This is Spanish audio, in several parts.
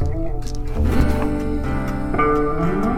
thank you.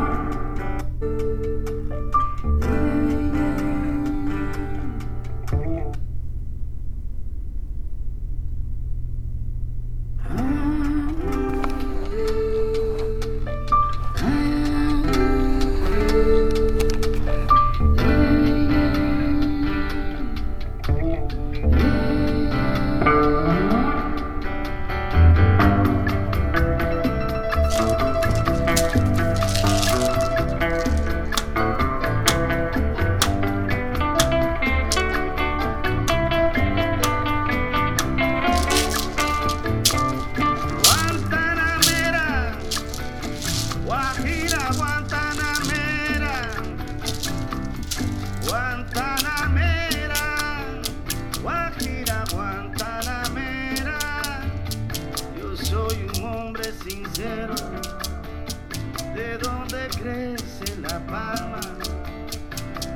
sincero, de donde crece la palma.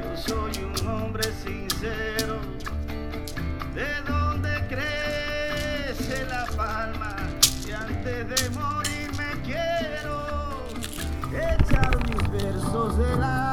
Yo soy un hombre sincero, de donde crece la palma. Y antes de morir me quiero echar mis versos de la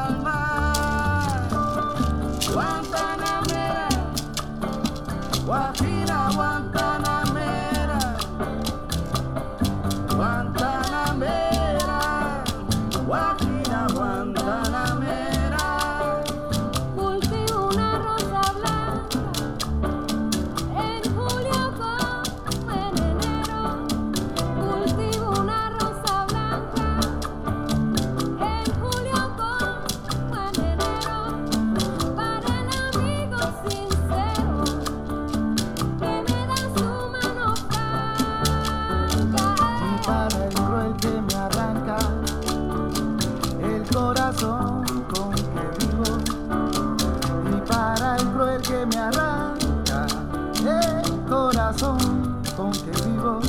corazón con que vivo,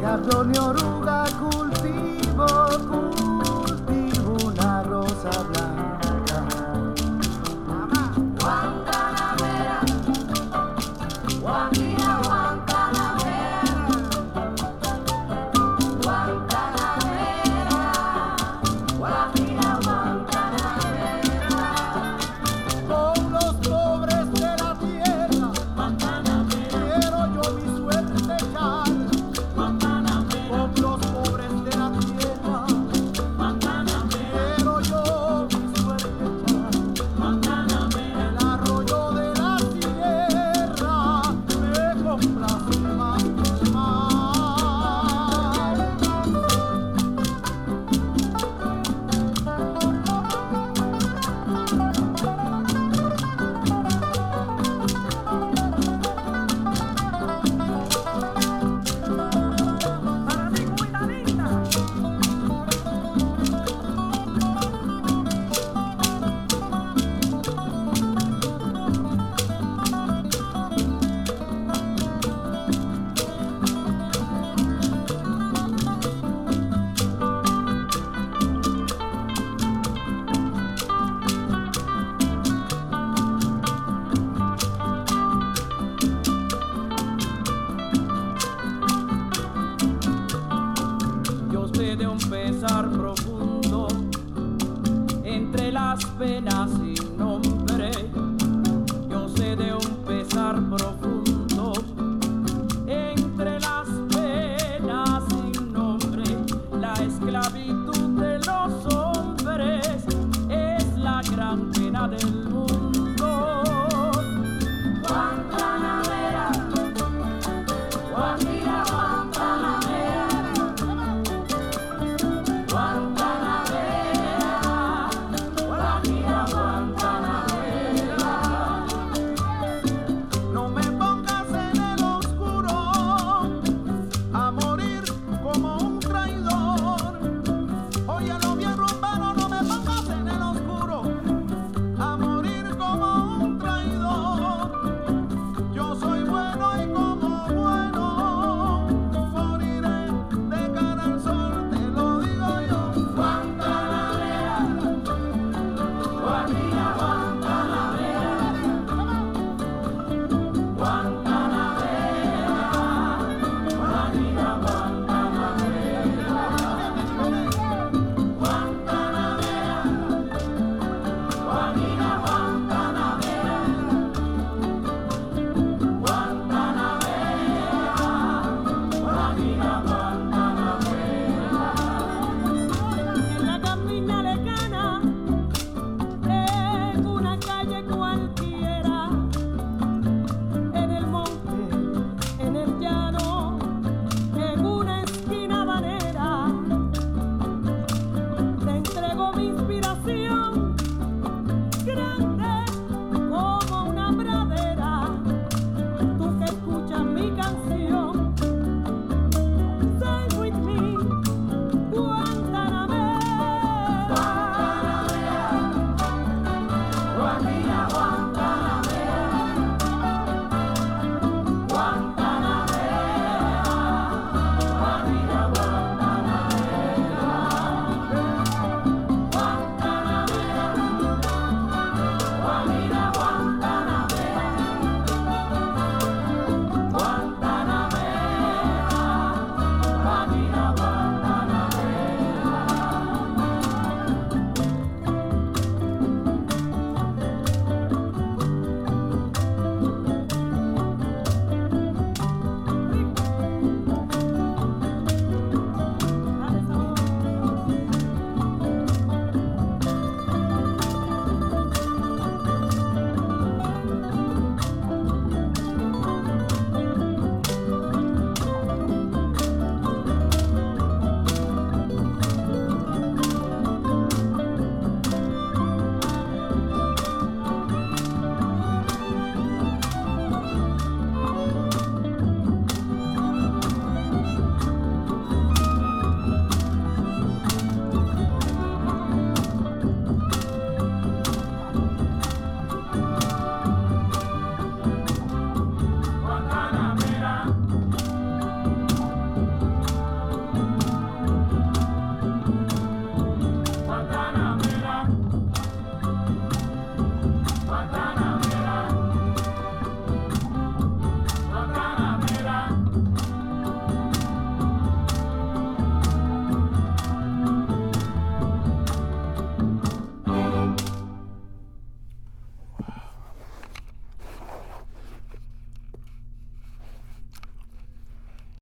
cabrón y oruga culpa. pena sin nombre, yo sé de un pesar profundo. Entre las penas sin nombre, la esclavitud de los hombres es la gran pena del mundo.